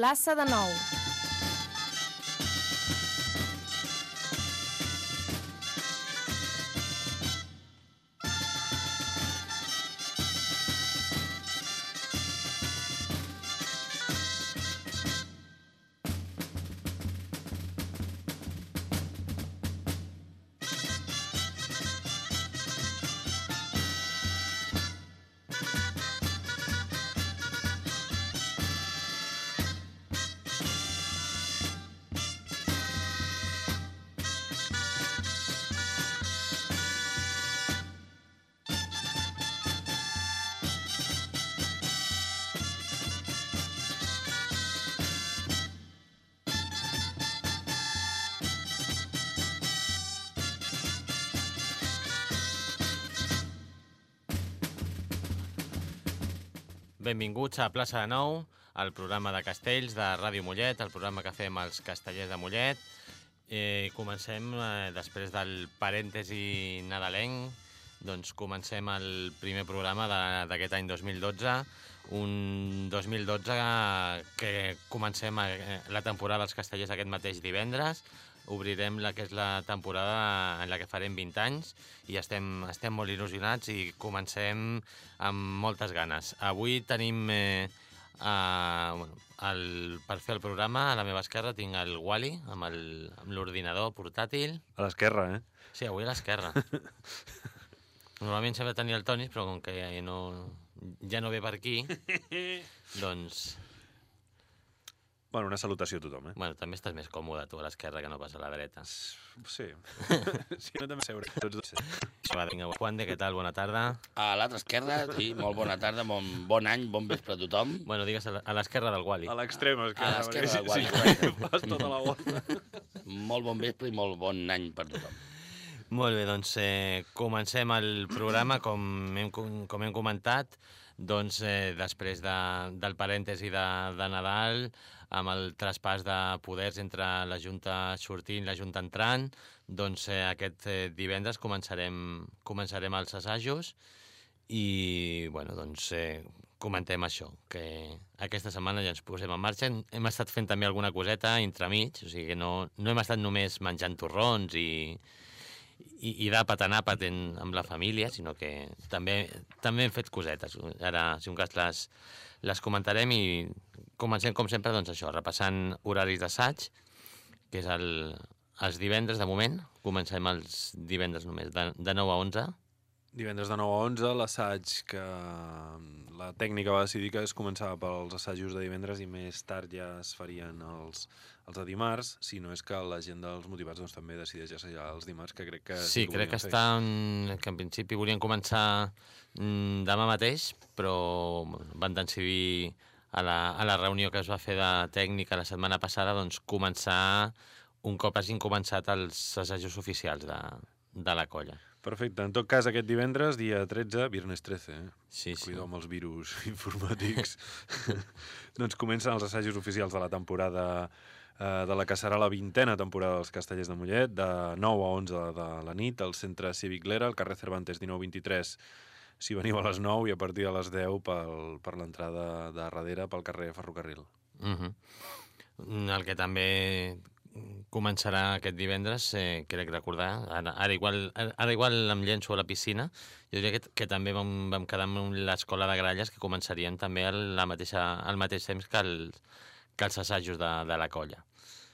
plaça de Nou. Benvinguts a Plaça de Nou, el programa de castells de Ràdio Mollet, el programa que fem els castellers de Mollet. Eh, comencem, eh, després del parèntesi nadalenc, doncs comencem el primer programa d'aquest any 2012, un 2012 que comencem eh, la temporada dels castellers aquest mateix divendres, obrirem la que és la temporada en la que farem 20 anys i estem, estem molt il·lusionats i comencem amb moltes ganes. Avui tenim, eh, a, bueno, el, per fer el programa, a la meva esquerra tinc el Wally amb l'ordinador portàtil. A l'esquerra, eh? Sí, avui a l'esquerra. Normalment sempre tenia el Toni, però com que ja no, ja no ve per aquí, doncs... Bueno, una salutació a tothom, eh? Bueno, també estàs més còmode tu a l'esquerra que no pas a la dreta. Sí. sí, no també seure. Tots dos. Va, vinga, Juan de, què tal? Bona tarda. A l'altra esquerra, sí, molt bona tarda, bon, bon any, bon vespre a tothom. Bueno, digues a l'esquerra del Wally. A l'extrem, esquerra. A l'esquerra, perquè guai, sí, sí, fas tota la volta. Molt bon vespre i molt bon any per tothom. Molt bé, doncs eh, comencem el programa, com hem, com com hem comentat, doncs eh, després de, del parèntesi de, de Nadal, amb el traspàs de poders entre la Junta sortint i la Junta entrant, doncs eh, aquest eh, divendres començarem, començarem els assajos i, bueno, doncs eh, comentem això, que aquesta setmana ja ens posem en marxa. Hem, hem estat fent també alguna coseta entremig, o sigui que no, no hem estat només menjant torrons i, i, i d'àpat en àpat amb la família, sinó que també, també hem fet cosetes. Ara, si un cas, les, les comentarem i comencem, com sempre, doncs això, repassant horaris d'assaig, que és el, els divendres, de moment. Comencem els divendres només, de, de 9 a 11. Divendres de 9 a 11, l'assaig que la tècnica va decidir que es començava pels assajos de divendres i més tard ja es farien els, els de dimarts, si no és que la gent dels motivats doncs, també decideix assajar els dimarts, que crec que... Sí, crec que fer. en, que en principi volien començar mm, demà mateix, però van decidir a la, a la reunió que es va fer de tècnica la setmana passada doncs, començar un cop hagin començat els assajos oficials de, de la colla. Perfecte. En tot cas, aquest divendres, dia 13, viernes 13, eh? Sí, sí. Cuidado amb els virus informàtics. doncs comencen els assajos oficials de la temporada eh, de la que serà la vintena temporada dels Castellers de Mollet, de 9 a 11 de la nit, al centre cívic Lera, al carrer Cervantes 1923, si veniu a les 9 i a partir de les 10 pel, per l'entrada de darrere pel carrer Ferrocarril. Uh -huh. El que també començarà aquest divendres, eh, crec recordar, ara, ara, igual, ara igual em llenço a la piscina, jo diria que, que també vam, vam quedar amb l'escola de gralles que començarien també al, la mateixa, al mateix temps que, el, que els assajos de, de la colla.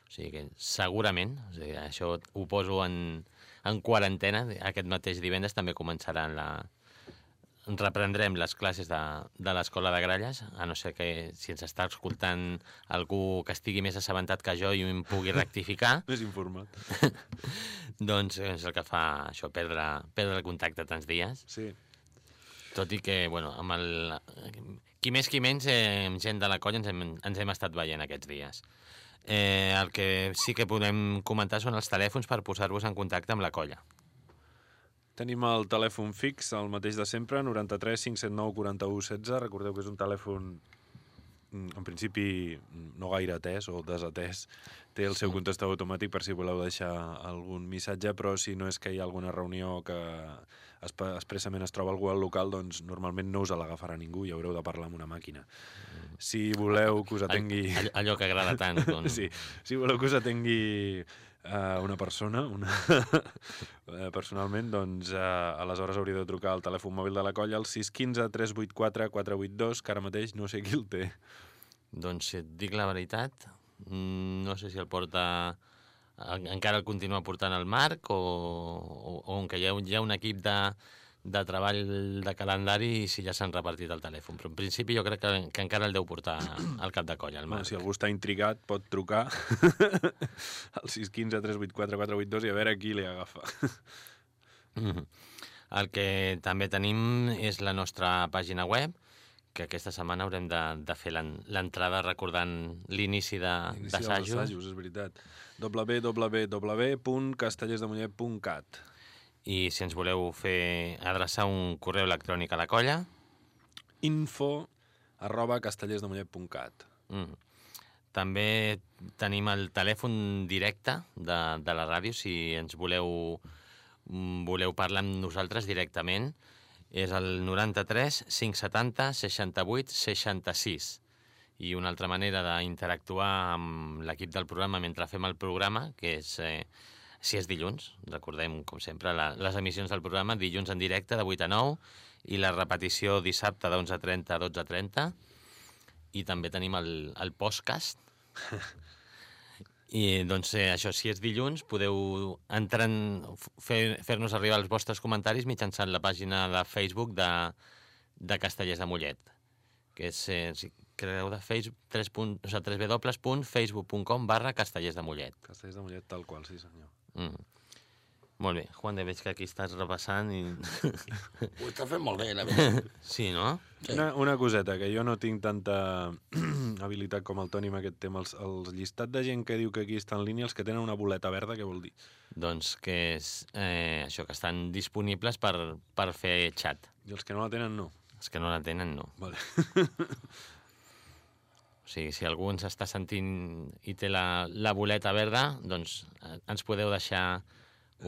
O sigui que segurament, o sigui, això ho poso en, en quarantena, aquest mateix divendres també començaran la, reprendrem les classes de, de l'escola de Gralles, a no ser que si ens està escoltant algú que estigui més assabentat que jo i em pugui rectificar, Més informat. doncs és el que fa això, perdre, perdre el contacte tants dies. Sí. Tot i que, bueno, amb el... Qui més, qui menys, eh, gent de la colla ens hem, ens hem estat veient aquests dies. Eh, el que sí que podem comentar són els telèfons per posar-vos en contacte amb la colla. Tenim el telèfon fix, el mateix de sempre, 93 579 41 16. Recordeu que és un telèfon mm, en principi, mm, no gaire atès o desatès. Té el seu contestador automàtic per si voleu deixar algun missatge, però si no és que hi ha alguna reunió que expressament es troba algú al local, doncs normalment no us l'agafarà ningú i haureu de parlar amb una màquina. Si voleu que us atengui... All, allò que agrada tant. Doncs. Sí, si voleu que us atengui uh, una persona, una... eh, personalment, doncs uh, aleshores hauríeu de trucar al telèfon mòbil de la colla al 615 384 482, que ara mateix no sé qui el té. Doncs si et dic la veritat, no sé si el porta... en- Encara el continua portant el Marc o, o, o que hi ha, hi ha un equip de, de treball de calendari i si ja s'han repartit el telèfon. Però en principi jo crec que, que encara el deu portar al cap de colla, el Bueno, Marc. si algú està intrigat, pot trucar al 615 384 482 i a veure qui li agafa. Mhm. El que també tenim és la nostra pàgina web, que aquesta setmana haurem de, de fer l'en- l'entrada recordant l'inici de- Inici dels d'assajos. assajos, és veritat. www.castellersdemollet.cat I si ens voleu fer adreçar un correu electrònic a la colla, info arroba castellersdemollet.cat mm. també tenim el telèfon directe de, de la ràdio, si ens voleu, mm, voleu parlar amb nosaltres directament, és el 93 570 68 66. I una altra manera d'interactuar amb l'equip del programa mentre fem el programa, que és, eh, si és dilluns, recordem, com sempre, la, les emissions del programa, dilluns en directe de 8 a 9, i la repetició dissabte de 11.30 a 12.30, i també tenim el, el podcast. I doncs eh, això, si és dilluns, podeu entrar en, fer- fer-nos arribar els vostres comentaris mitjançant la pàgina de Facebook de, de Castellers de Mollet, que és, eh, si creu de Facebook, 3 punt, o sigui, www.facebook.com barra Castellers de Mollet. Castellers de Mollet tal qual, sí senyor. Mm. Molt bé, Juan, de veig que aquí estàs repassant i... Ho està fent molt bé, la veritat. sí, no? Sí. Una, una coseta, que jo no tinc tanta habilitat com el Toni amb aquest tema. Els, el llistat de gent que diu que aquí està en línia, els que tenen una boleta verda, què vol dir? Doncs que és eh, això, que estan disponibles per, per fer xat. I els que no la tenen, no. Els que no la tenen, no. Vale. O sigui, si algú ens està sentint i té la, la boleta verda, doncs eh, ens podeu deixar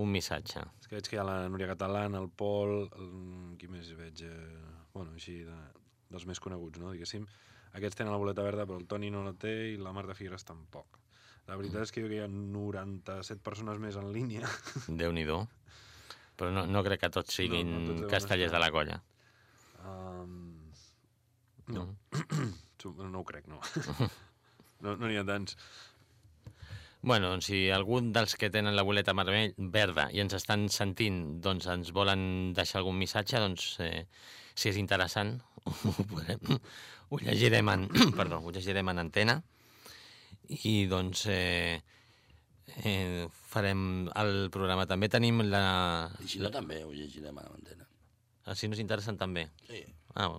un missatge. És que veig que hi ha la Núria Catalán, el Pol, el, qui més veig? Eh, bueno, així, de, dels més coneguts, no, diguéssim. Aquests tenen la boleta verda, però el Toni no la té i la Marta Figueres tampoc. La veritat és que jo que hi ha 97 persones més en línia. déu nhi Però no, no crec que tots siguin No, no tots castellers de la colla. Um, no, Mm. No ho crec, no. No n'hi no ha tants. Bueno, doncs si algun dels que tenen la boleta marmell, verda i ens estan sentint doncs ens volen deixar algun missatge, doncs eh, si és interessant ho, podem, ho llegirem en, perdó, ho llegirem en antena i doncs eh, eh, farem el programa. També tenim la... I si no, també ho llegirem a l'antena. Ah, Si no és interessant també. Sí. Ah,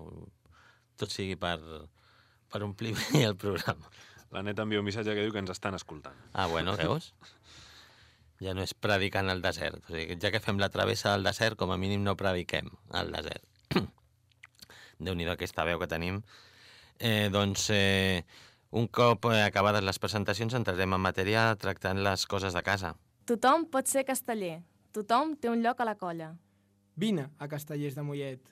tot sigui per, per omplir bé el programa. La neta envia un missatge que diu que ens estan escoltant. Ah, bueno, veus? Ja no és predicant al desert. O sigui, ja que fem la travessa del desert, com a mínim no prediquem al desert. Déu-n'hi-do aquesta veu que tenim. Eh, doncs, eh, un cop eh, acabades les presentacions, entrarem en matèria tractant les coses de casa. Tothom pot ser casteller. Tothom té un lloc a la colla. Vine a Castellers de Mollet.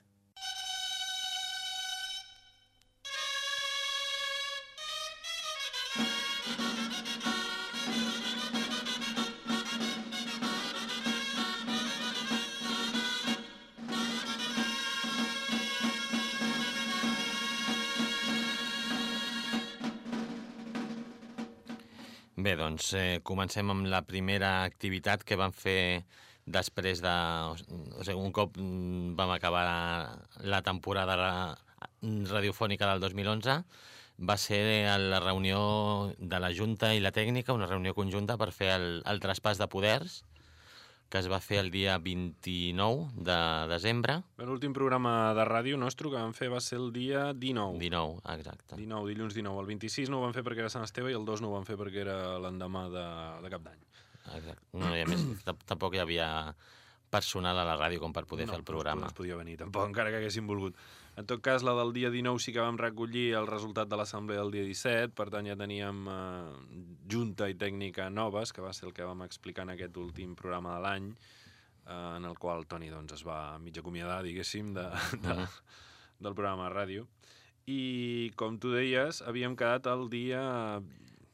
Bé, doncs eh, comencem amb la primera activitat que vam fer després de... O sigui, un cop mm, vam acabar la temporada ra- radiofònica del 2011, va ser la reunió de la Junta i la tècnica, una reunió conjunta per fer el, el traspàs de poders, que es va fer el dia 29 de desembre. L'últim programa de ràdio nostre que vam fer va ser el dia 19. 19, exacte. 19, dilluns 19. El 26 no ho vam fer perquè era Sant Esteve i el 2 no ho vam fer perquè era l'endemà de, de cap d'any. Exacte. No, i a més, tam- tampoc hi havia personal a la ràdio com per poder no, fer el programa. No es podia venir, tampoc, encara que haguéssim volgut. En tot cas, la del dia 19 sí que vam recollir el resultat de l'assemblea del dia 17, per tant ja teníem eh, junta i tècnica noves, que va ser el que vam explicar en aquest últim programa de l'any, eh, en el qual Toni doncs, es va mig acomiadar, diguéssim, de, de, Mhm. del programa de ràdio. I, com tu deies, havíem quedat el dia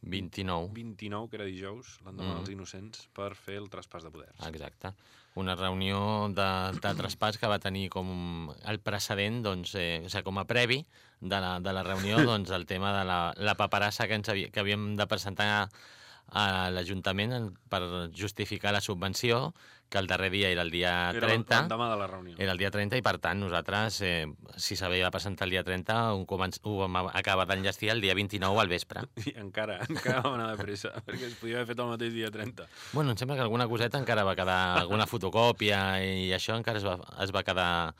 29. 29, que era dijous, l'endemà dels Innocents, per fer el traspàs de poders. Exacte. Una reunió de, de traspàs que va tenir com el precedent, doncs, eh, o sigui, com a previ de la, de la reunió, doncs, el tema de la, la paperassa que, ens havia, que havíem de presentar a l'Ajuntament en- per justificar la subvenció, que el darrer dia era el dia Era 30. l'endemà de la reunió. Era el dia 30 i, per tant, nosaltres, eh, si s'havia de presentar el dia 30, ho, començ, ho vam acabar d'enllestir el dia 29 al vespre. I encara, encara vam anar de pressa, perquè es podia haver fet el mateix dia 30. Bueno, em sembla que alguna coseta encara va quedar, alguna fotocòpia i això encara es va, es va quedar...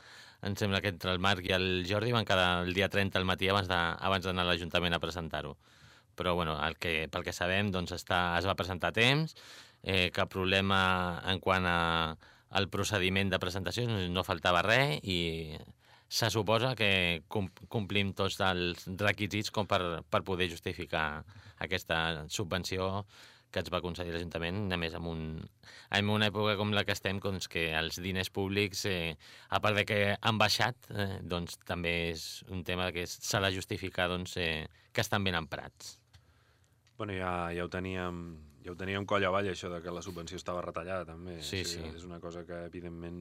Em sembla que entre el Marc i el Jordi van quedar el dia 30 al matí abans de- abans d'anar a l'Ajuntament a presentar-ho. Però bueno, el que, pel que sabem doncs està, es va presentar a temps, eh, cap problema en quant a, al procediment de presentació, no- faltava res i se suposa que com, complim tots els requisits com per, per poder justificar aquesta subvenció que ens va concedir l'Ajuntament, a més, en, un, en una època com la que estem, doncs, que els diners públics, eh, a part de que han baixat, eh, doncs també és un tema que s'ha de justificar doncs, eh, que estan ben emprats. Bueno, ja, ja ho teníem ja ho teníem coll avall, això de que la subvenció estava retallada, també. Sí, O sigui, sí. És una cosa que, evidentment,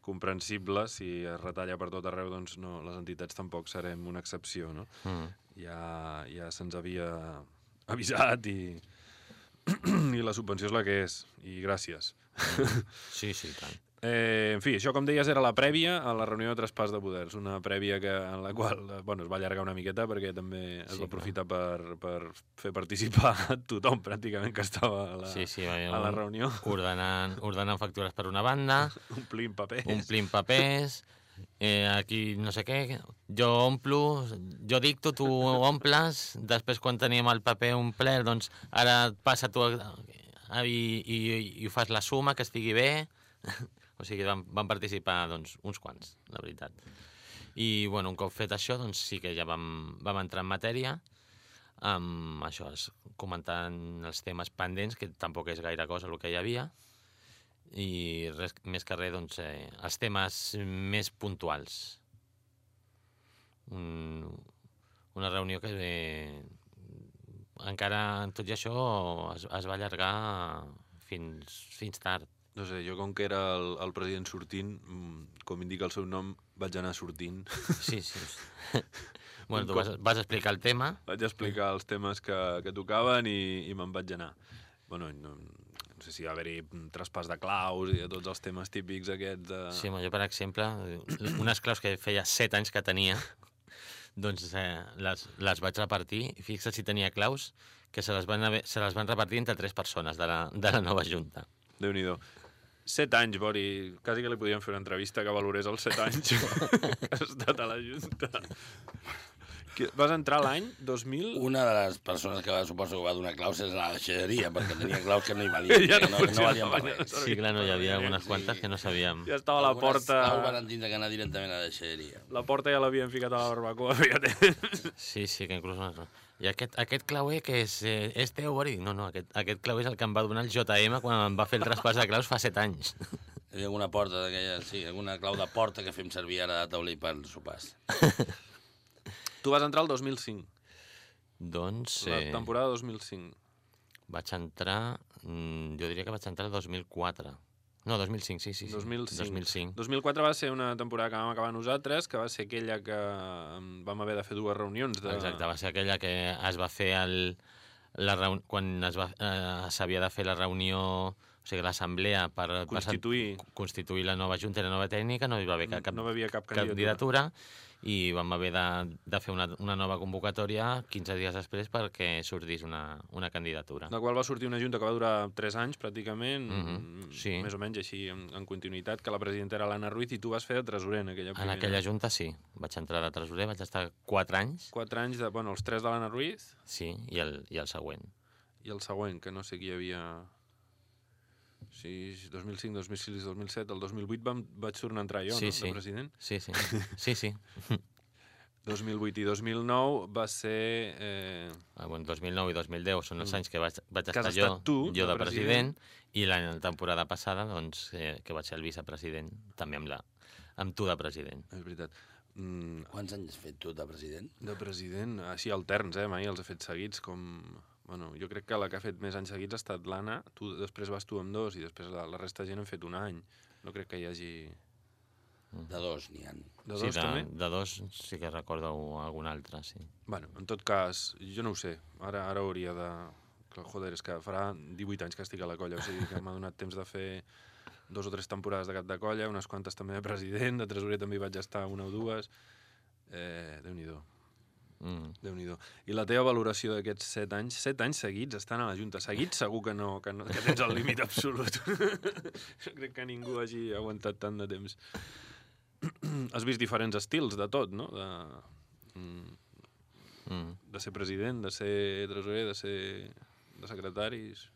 comprensible. Si es retalla per tot arreu, doncs no, les entitats tampoc serem una excepció, no? Mm. Ja, ja se'ns havia avisat i, i la subvenció és la que és. I gràcies. Sí, sí, tant. Eh, en fi, això, com deies, era la prèvia a la reunió de traspàs de poders, una prèvia que, en la qual bueno, es va allargar una miqueta perquè també es Sí, va aprofitar per, per fer participar a tothom pràcticament que estava a la, Sí, sí, va a la un- reunió, Ordenant, ordenant factures per una banda, omplint papers. omplint papers, eh, aquí no sé què, jo omplo, jo dicto, tu omples, després quan teníem el paper omplert, doncs ara passa tu a, i, i, i fas la suma, que estigui bé. O sigui, van, van participar doncs, uns quants, la veritat. I bueno, un cop fet això, doncs sí que ja vam, vam entrar en matèria, amb això, es- comentant els temes pendents, que tampoc és gaire cosa el que hi havia, i res, més que res, doncs, eh, els temes més puntuals. Un, una reunió que eh, encara, tot i això, es, es va allargar fins, fins tard. No sé, jo com que era el, el president sortint, mm, com indica el seu nom, vaig anar sortint. Sí, sí. bueno, tu vas, vas explicar el tema. vaig explicar els temes que, que tocaven i, i me'n vaig anar. Bueno, no, no sé si va haver-hi traspàs de claus i de tots els temes típics aquests de... Sí, home, jo, per exemple, unes claus que feia set anys que tenia, doncs eh, les, les vaig repartir. I fixa't si tenia claus que se les van, haver, se les van repartir entre tres persones de la, de la nova junta. Déu-n'hi-do. Set anys, Bori. Quasi que li podíem fer una entrevista que valorés els set anys que has estat a la Junta. Que, vas entrar l'any 2000? Una de les persones que va, suposo que va donar claus és la deixalleria, perquè tenia claus que no hi valien, Ja no no, no valien per res. Sí, clar, no, hi havia algunes Sí. quantes que no sabíem. Ja estava a la Algunes porta... claus van tindre que anar directament a la deixalleria. La porta ja l'havien ficat a la barbacoa, temps. Sí, sí, que inclús... I aquest, aquest clauer que és, eh, és teu, Bori? No, no, aquest, aquest clauer és el que em va donar el JM quan em va fer el traspàs de claus fa set anys. Hi havia alguna porta d'aquella, sí, alguna clau de porta que fem servir ara a taulell per sopars. Tu vas entrar el 2005, doncs, la eh, temporada 2005. vaig entrar... mm, Jo diria que vaig entrar el 2004. No, 2005, sí, sí. sí. 2005. 2005. 2004 va ser una temporada que vam acabar nosaltres, que va ser aquella que em, vam haver de fer dues reunions. De... Exacte, va ser aquella que es va fer el, la reun... quan eh, s'havia de fer la reunió, o sigui, l'assemblea per per Constituir. constituir la nova junta i la nova tècnica, no hi va haver cap, cap, no hi havia cap candidatura. candidatura i vam haver de, de fer una, una nova convocatòria 15 dies després perquè sortís una, una candidatura. De la qual va sortir una junta que va durar 3 anys, pràcticament, Mhm, sí. més o menys així, en, en continuïtat, que la presidenta era l'Anna Ruiz i tu vas fer de tresorer en aquella En primera. aquella junta sí, vaig entrar de tresorer, vaig estar 4 anys, 4 anys, de, bueno, els 3 de l'Anna Ruiz sí, i el, i el següent. i el següent, que no sé qui hi havia... Sí, 2005, 2006, 2007, el 2008 vam, vaig tornar a entrar jo, Sí, no?, sí. de president. Sí, sí. Sí, sí. 2008 i 2009 va ser... Eh, Ah, bueno, 2009 i 2010 són els anys que vaig, vaig Mm. Que estar jo, tu, jo de de president, i la temporada passada, doncs, eh, que vaig ser el vicepresident, també amb, la, amb tu de president. és veritat. Mm, Quants anys has fet tu de president? de president, així alterns, eh? Mai els he fet seguits, com... Bueno, jo crec que la que ha fet més anys seguits ha estat l'Anna, tu després vas tu amb dos i després la, la resta de gent han fet un any. No crec que hi hagi... De dos n'hi ha. De sí, dos, de, també? de dos sí que recordo algun altre, sí. Bueno, en tot cas, jo no ho sé. Ara ara hauria de... Joder, és que farà 18 anys que estic a la colla, o sigui que m'ha donat temps de fer dos o tres temporades de cap de colla, unes quantes també de president, de tresorer també hi vaig estar una o dues. Eh, Déu-n'hi-do, Mm. déu nhi I la teva valoració d'aquests set anys, set anys seguits estan a la Junta. Seguits segur que no, que, no, que tens el límit absolut. jo crec que ningú hagi aguantat tant de temps. Has vist diferents estils de tot, no? De, mm, Mm. de ser president, de ser tresorer, de ser de secretaris...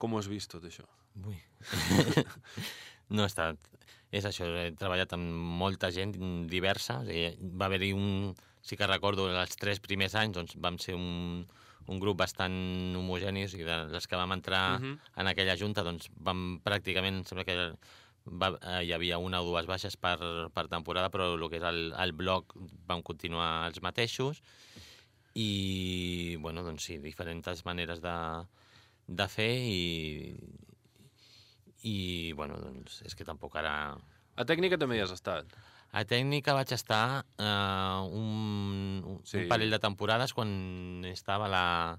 Com ho has vist tot això? Ui. no he estat... És això, he treballat amb molta gent diversa. O sigui, va haver-hi un... Sí que recordo, els tres primers anys doncs, vam ser un, un grup bastant homogeni, o sigui, de les que vam entrar Mhm. en aquella junta, doncs vam pràcticament, em sembla que va, eh, hi havia una o dues baixes per, per temporada, però el que és el, el bloc vam continuar els mateixos i, bueno, doncs sí, diferents maneres de, de fer i, i, bueno, doncs és que tampoc ara... A tècnica també hi has estat. A tècnica vaig estar eh, un, un, Sí. un parell de temporades quan estava la,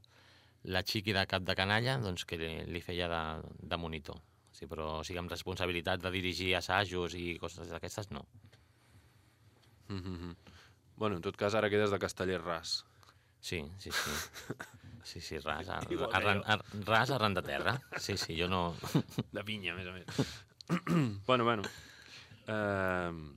la xiqui de cap de canalla, doncs que li, li feia de, de monitor. Sí, però o sigui, amb responsabilitat de dirigir assajos i coses d'aquestes, no. Mm -hmm. Bueno, en tot cas, ara quedes de casteller ras. Sí, sí, sí. Sí, sí, ras, ar, arran, ar, ras arran de terra. Sí, sí, jo no... De pinya, a més a més. bueno, bueno. Uh,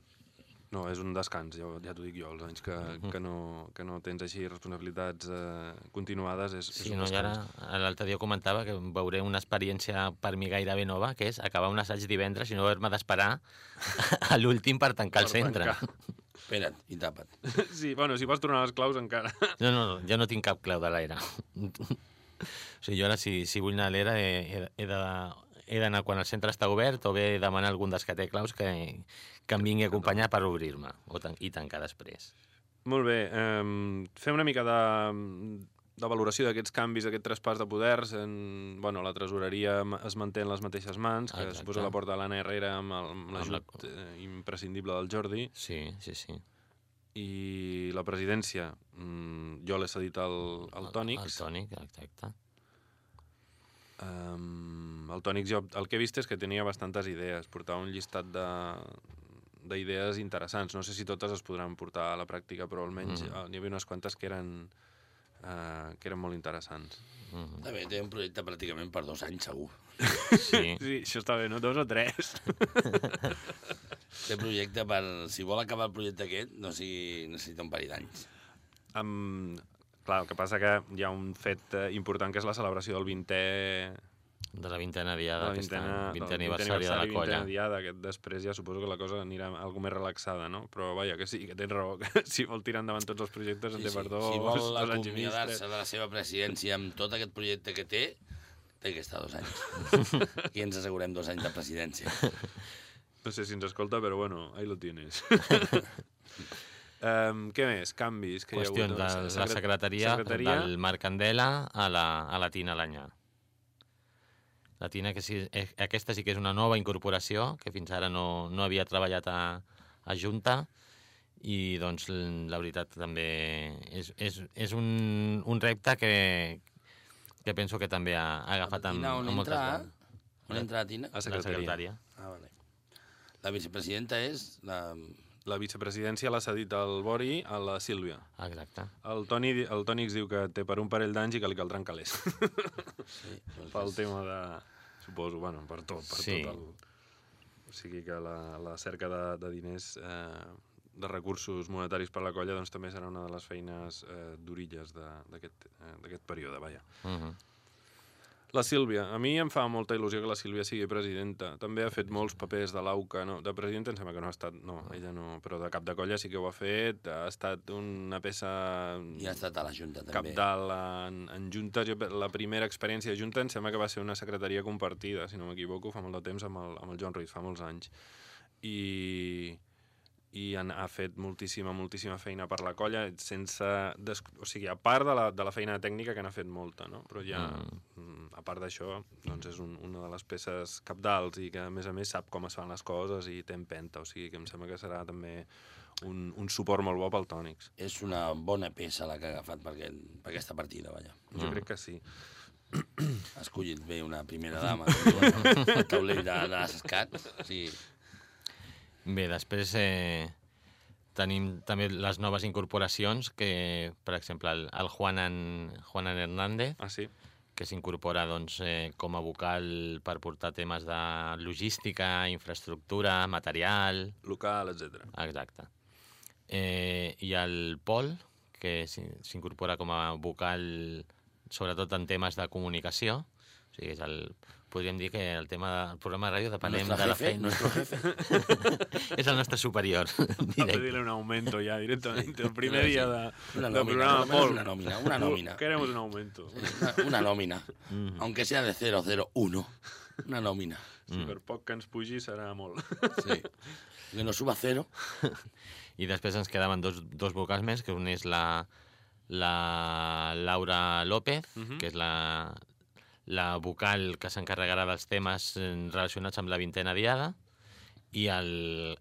no, és un descans, ja, ja t'ho dic jo, els anys que, que, no, que no tens així responsabilitats uh, continuades és, és Sí, un no, i ara descans. l'altre dia comentava que veuré una experiència per mi gairebé nova, que és acabar un assaig divendres i no haver-me d'esperar a l'últim per tancar el Per centre. tancar. Espera't i tapa't. Sí, bueno, si vols tornar les claus encara. No, no, no, jo no tinc cap clau de l'era. o sigui, jo ara, si, si vull anar a l'era, he, he, he de he d'anar quan el centre està obert o bé demanar a algun dels que té claus que, que em vingui a acompanyar per obrir-me tan, i tancar després. Molt bé, um, fem una mica de, de valoració d'aquests canvis, d'aquest traspàs de poders. En, bueno, la tresoreria es manté en les mateixes mans, que Exacte. suposa la porta l'Anna Herrera amb Amb la- l'ajut eh, imprescindible del Jordi. Sí, sí, sí. I la presidència, mm, jo l'he cedit al, al Tònix. El tònic, exacte. Um, el Tònix, jo el que he vist és que tenia bastantes idees, portava un llistat de d'idees interessants. No sé si totes es podran portar a la pràctica, però almenys mm. n'hi havia unes quantes que eren, uh, que eren molt interessants. Mm Està bé, té un projecte pràcticament per dos anys, segur. Sí, Sí, això està bé, no? Dos o tres. Té projecte per... Si vol acabar el projecte aquest, no sigui, necessita un parell d'anys. um, clar, el que passa que hi ha un fet eh, important que és la celebració del 20è de la vintena diada, la aquest vintena, any, 20 del aniversari de la colla. vintena diada, que després ja suposo que la cosa anirà algo més relaxada, no? Però vaja, que sí, que tens raó, que si vol tirar endavant tots els projectes en té per dos, Si vol acomiadar-se de la seva presidència amb tot aquest projecte que té, té que estar dos anys. I ens assegurem dos anys de presidència. No sé si ens escolta, però bueno, ahí lo tienes. um, què més? Canvis que Qüestions hi de ha hagut? la secretaria, secretaria del Marc Candela a la, a la Tina Lanyà. La Tina, que sí, eh, aquesta sí que és una nova incorporació, que fins ara no, no havia treballat a, a Junta, i doncs la veritat també és, és, és un, un repte que, que penso que també ha, ha agafat amb, Tina, on amb moltes entra? ganes. On entra, Tina? A La secretaria. secretària. Ah, vale. La vicepresidenta és la... La vicepresidència l'ha cedit al Bori a la Sílvia. Exacte. El Toni, el Tònix diu que té per un parell d'anys i que li caldran calés. Sí, doncs pel és- tema de... Suposo, bueno, per tot, per Sí. tot el... O sigui que la, la cerca de, de diners, eh, de recursos monetaris per la colla, doncs també serà una de les feines eh, d'orilles de- d'aquest eh, període, vaja. Uh -huh. La Sílvia. A mi em fa molta il·lusió que la Sílvia sigui presidenta. També ha fet molts papers de l'AUCA. No? De presidenta em sembla que no ha estat... No, ella no. Però de cap de colla sí que ho ha fet. Ha estat una peça I ha estat a la Junta, també. capdalt en, en juntes. Jo, la primera experiència de junta em sembla que va ser una secretaria compartida, si no m'equivoco, fa molt de temps amb el, amb el Joan Ruiz, fa molts anys. I, i han, ha fet moltíssima, moltíssima feina per la colla, sense... Des, o sigui, a part de la, de la feina tècnica, que n'ha fet molta, no? Però ja, mm. a part d'això, doncs és un, una de les peces capdals i que, a més a més, sap com es fan les coses i té empenta, o sigui que em sembla que serà també un, un suport molt bo pel Tònics. És una bona peça la que ha agafat per, aquest, per aquesta partida, vaja. Jo crec que sí. Ha escollit bé una primera dama, el taulell de, de l'Escat. O sigui, Bé, després eh, tenim també les noves incorporacions, que, per exemple, el, el Juanan, Juanan Hernández, Ah, sí? que s'incorpora doncs, eh, com a vocal per portar temes de logística, infraestructura, material... Local, etc. Exacte. Eh, I el Pol, que s'in- s'incorpora com a vocal sobretot en temes de comunicació. O sigui, és el, podríem dir que el tema del programa de ràdio depenem de la feina. nuestro jefe. és el nostre superior. A directe. pedirle un aumento ya directamente. El primer Sí. día de, Una del nómina, programa, por menos Paul. una nómina, una nómina. Queremos un aumento. Una, una nómina, aunque sea de 001. Una nómina. Si per poc que ens pugi serà molt. Sí. Que no suba a cero. I després ens quedaven dos, dos vocals més, que un és la, la Laura López, uh -huh. que és la, la vocal que s'encarregarà dels temes eh, relacionats amb la vintena diada, i el,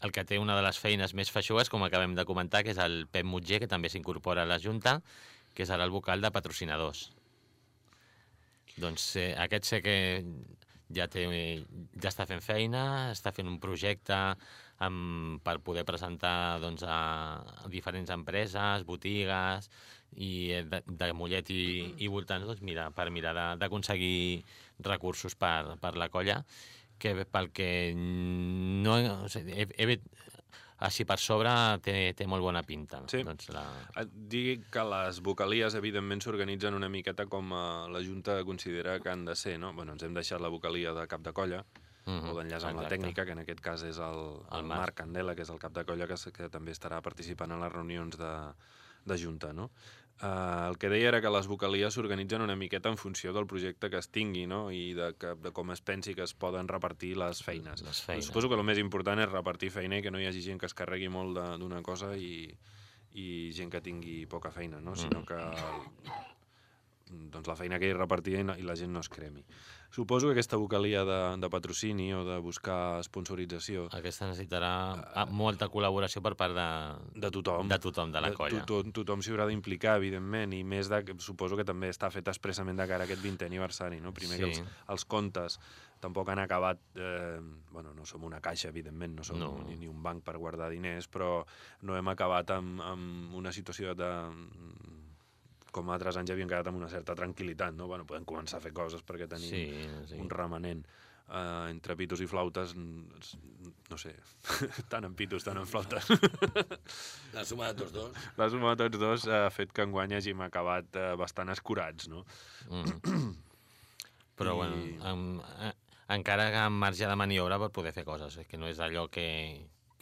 el que té una de les feines més feixugues, com acabem de comentar, que és el Pep Mutger, que també s'incorpora a la Junta, que serà el vocal de patrocinadors. Doncs eh, aquest sé que ja, té, ja està fent feina, està fent un projecte amb, per poder presentar doncs, a, diferents empreses, botigues i eh, de, de Mollet i, i voltants doncs, mira, per mirar d'aconseguir recursos per, per la colla que pel que no, o sigui, he, he, així per sobre té, té molt bona pinta. Sí. Doncs la, Et dic que les vocalies, evidentment, s'organitzen una miqueta com eh, la Junta considera que han de ser, no? Bueno, ens hem deixat la vocalia de cap de colla, Mhm, o d'enllaç amb la exacte. tècnica, que en aquest cas és el, el, El Marc. Marc Candela, que és el cap de colla, que, que també estarà participant en les reunions de, de Junta, no? Uh, el que deia era que les vocalies s'organitzen una miqueta en funció del projecte que es tingui, no? I de, que, de com es pensi que es poden repartir les feines. Les feines. Suposo que el més important és repartir feina i que no hi hagi gent que es carregui molt de- d'una cosa i, i gent que tingui poca feina, no? Sinó que doncs la feina que hi repartir i, no, i la gent no es cremi. Suposo que aquesta vocalia de, de patrocini o de buscar sponsorització Aquesta necessitarà ah, molta col·laboració per part de, de tothom, de tothom de la colla. Tothom, tothom s'hi haurà d'implicar, evidentment, i més de, que suposo que també està fet expressament de cara a aquest 20è aniversari, no? Primer que Sí. els, els comptes tampoc han acabat... Eh, bueno, no som una caixa, evidentment, no som No. Ni, ni un banc per guardar diners, però no hem acabat amb, amb una situació de com altres anys havíem quedat amb una certa tranquil·litat, no? Bueno, podem començar a fer coses perquè tenim Sí, sí. un remanent. Uh, entre pitos i flautes, no sé, tant en pitos, tant en flautes. La suma de tots dos. La suma de tots dos ha fet que enguany hàgim acabat uh, bastant escurats, no? Mm. Però, I- bueno, amb, eh, encara que amb marge de maniobra per poder fer coses, és que no és allò que,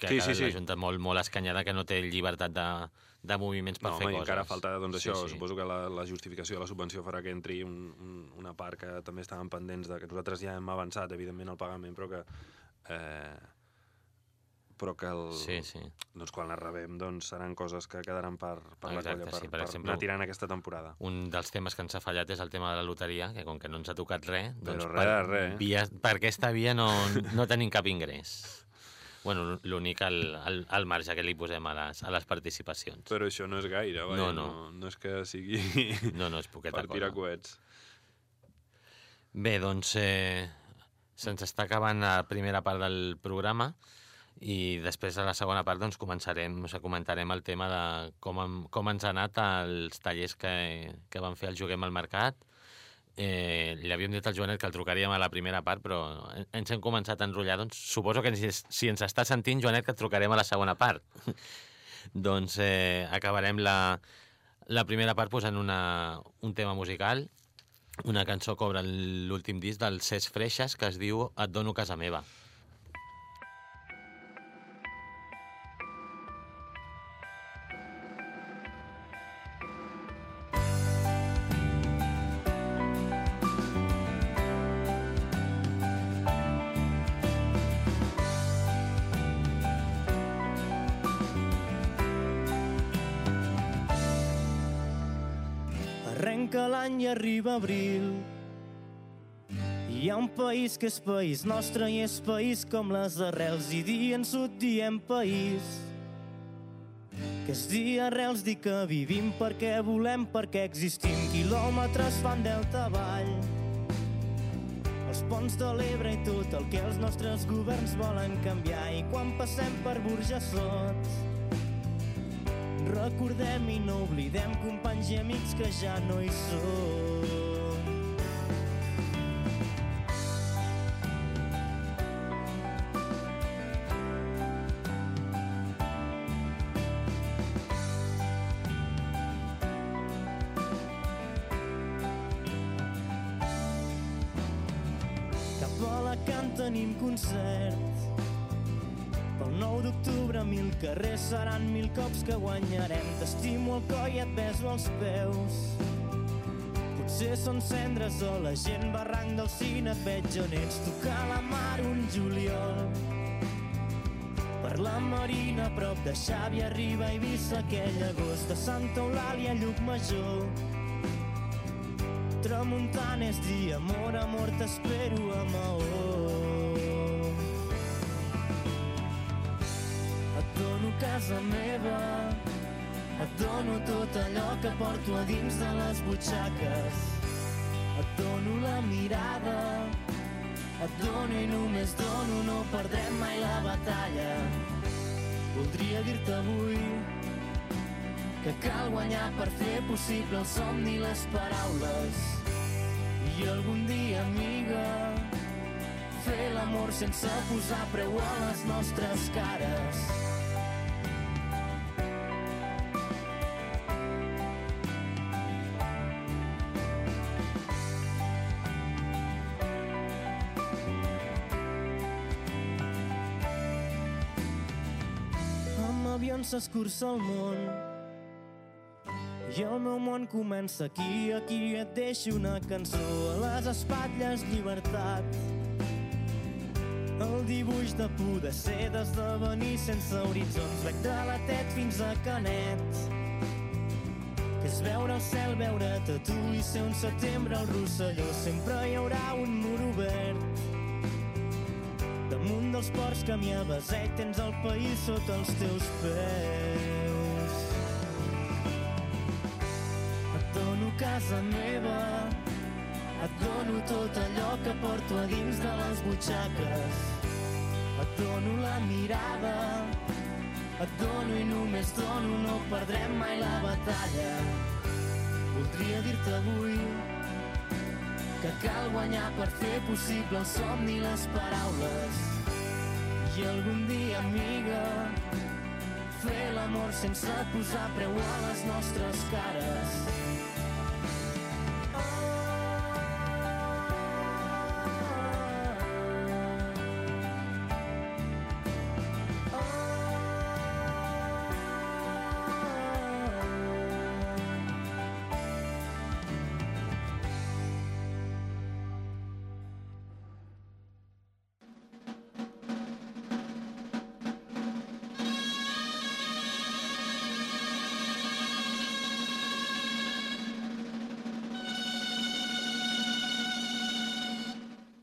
que Sí, ha sí, quedat sí. la Junta molt, molt escanyada, que no té llibertat de, de moviments per no, fer home, coses. encara falta doncs, això. Sí, sí. Suposo que la, la justificació de la subvenció farà que entri un, un, una part que també estàvem pendents de que nosaltres ja hem avançat, evidentment, el pagament, però que... Eh, però que el, Sí, sí. doncs quan la rebem doncs seran coses que quedaran per, per la Exacte, colla, per, sí, per per, exemple, anar tirant aquesta temporada. Un dels temes que ens ha fallat és el tema de la loteria, que com que no ens ha tocat res, doncs Però res de res, via, per aquesta via no, no tenim cap ingrés. Bueno, l'únic al, al, al marge que li posem a les, a les participacions. Però això no és gaire, vaja, No, no, no. no, és que sigui No, no, és poqueta per tirar cosa. coets. Bé, doncs eh, se'ns està acabant la primera part del programa i després a la segona part doncs, començarem, o sigui, comentarem el tema de com, com ens ha anat els tallers que, que van fer el Juguem al Mercat. Eh, li havíem dit al Joanet que el trucaríem a la primera part, però en- ens hem començat a enrotllar, doncs suposo que si ens està sentint, Joanet, que et trucarem a la segona part. doncs eh, acabarem la, la primera part posant una, un tema musical una cançó que obre l'últim disc del Cesc Freixas que es diu Et dono casa meva. Arriba abril. Hi ha un país que és país nostre i és país com les arrels i dia en sud diem país. Que és dia arrels dir que vivim perquè volem, perquè existim. Quilòmetres fan delta avall. Els ponts de l'Ebre i tot el que els nostres governs volen canviar. I quan passem per Burjassot, Recordem i no oblidem companys i amics que ja no hi són. I els peus. Potser són cendres o la gent barranc del cine veig on ets. Tocar la mar un juliol. Per la Marina, a prop de Xavi, arriba a Eivissa aquell agost. De Santa Eulàlia, Llucmajor. Tramuntant és dia, amor, amor, t'espero a Maó. Et dono casa meva, et dono tot allò que porto a dins de les butxaques. Et dono la mirada, et dono i només dono, no perdrem mai la batalla. Voldria dir-te avui que cal guanyar per fer possible el somni i les paraules. I algun dia, amiga, fer l'amor sense posar preu a les nostres cares. Avions s'escurça el món i el meu món comença aquí, aquí et deixo una cançó a les espatlles llibertat. El dibuix de poder ser d'esdevenir sense horitzons, veig de la tet fins a Canet. Que és veure el cel, veure't a tu i ser un setembre al Rosselló. Sempre hi haurà un mur obert. Dels ports m'hi avasar i tens el país sota els teus peus. Et dono casa meva, et dono tot allò que porto a dins de les butxaques. Et dono la mirada, et dono i només dono, no perdrem mai la batalla. Voldria dir-te avui que cal guanyar per fer possible el somni i les paraules. I algun dia, amiga, fer l'amor sense posar preu a les nostres cares.